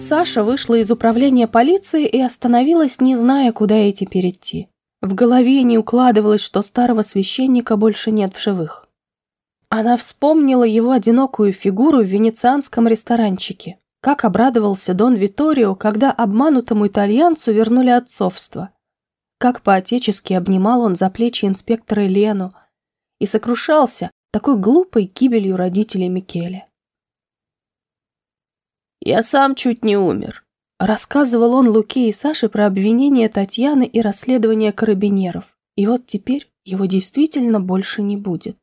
Саша вышла из управления полиции и остановилась, не зная, куда ей теперь идти. В голове не укладывалось, что старого священника больше нет в живых. Она вспомнила его одинокую фигуру в венецианском ресторанчике. Как обрадовался Дон Виторио, когда обманутому итальянцу вернули отцовство. Как по-отечески обнимал он за плечи инспектора Лену и сокрушался такой глупой гибелью родителей Микеле. «Я сам чуть не умер», — рассказывал он Луке и Саше про обвинение Татьяны и расследование карабинеров. И вот теперь его действительно больше не будет.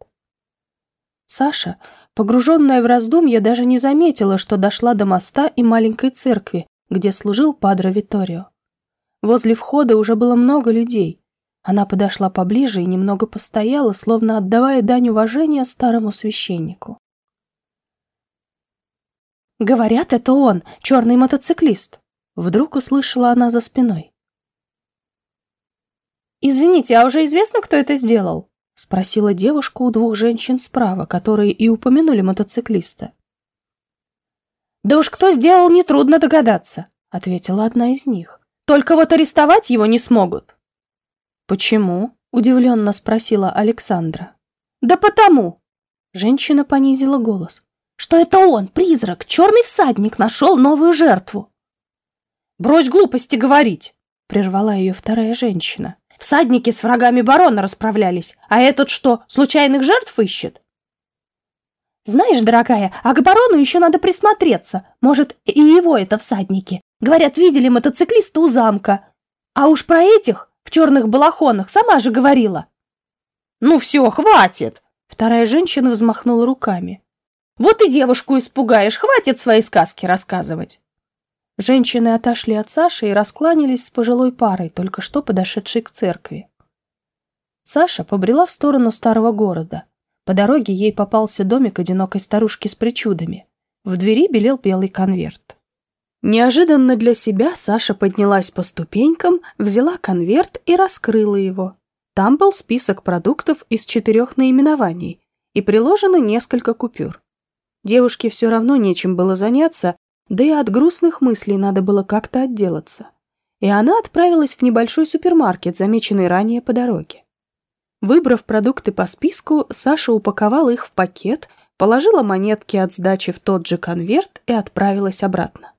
Саша, погруженная в раздумья, даже не заметила, что дошла до моста и маленькой церкви, где служил Падре Виторио. Возле входа уже было много людей. Она подошла поближе и немного постояла, словно отдавая дань уважения старому священнику. Говорят, это он, черный мотоциклист. Вдруг услышала она за спиной. «Извините, а уже известно, кто это сделал?» Спросила девушка у двух женщин справа, которые и упомянули мотоциклиста. «Да уж кто сделал, нетрудно догадаться», — ответила одна из них. «Только вот арестовать его не смогут». «Почему?» — удивленно спросила Александра. «Да потому!» Женщина понизила голос что это он, призрак, черный всадник, нашел новую жертву. «Брось глупости говорить!» — прервала ее вторая женщина. «Всадники с врагами барона расправлялись, а этот что, случайных жертв ищет?» «Знаешь, дорогая, а к барону еще надо присмотреться. Может, и его это всадники. Говорят, видели мотоциклиста у замка. А уж про этих в черных балахонах сама же говорила». «Ну все, хватит!» Вторая женщина взмахнула руками. Вот и девушку испугаешь, хватит свои сказки рассказывать. Женщины отошли от Саши и раскланялись с пожилой парой, только что подошедшей к церкви. Саша побрела в сторону старого города. По дороге ей попался домик одинокой старушки с причудами. В двери белел белый конверт. Неожиданно для себя Саша поднялась по ступенькам, взяла конверт и раскрыла его. Там был список продуктов из четырех наименований и приложено несколько купюр. Девушке все равно нечем было заняться, да и от грустных мыслей надо было как-то отделаться. И она отправилась в небольшой супермаркет, замеченный ранее по дороге. Выбрав продукты по списку, Саша упаковала их в пакет, положила монетки от сдачи в тот же конверт и отправилась обратно.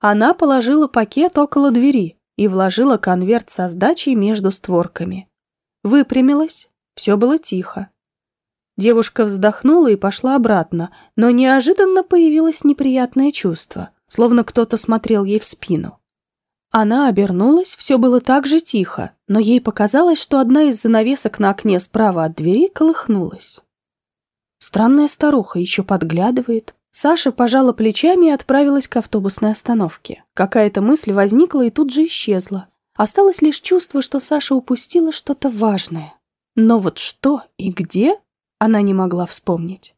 Она положила пакет около двери и вложила конверт со сдачей между створками. Выпрямилась, все было тихо. Девушка вздохнула и пошла обратно, но неожиданно появилось неприятное чувство, словно кто-то смотрел ей в спину. Она обернулась, все было так же тихо, но ей показалось, что одна из занавесок на окне справа от двери колыхнулась. Странная старуха еще подглядывает. Саша пожала плечами и отправилась к автобусной остановке. Какая-то мысль возникла и тут же исчезла. Осталось лишь чувство, что Саша упустила что-то важное. Но вот что и где она не могла вспомнить.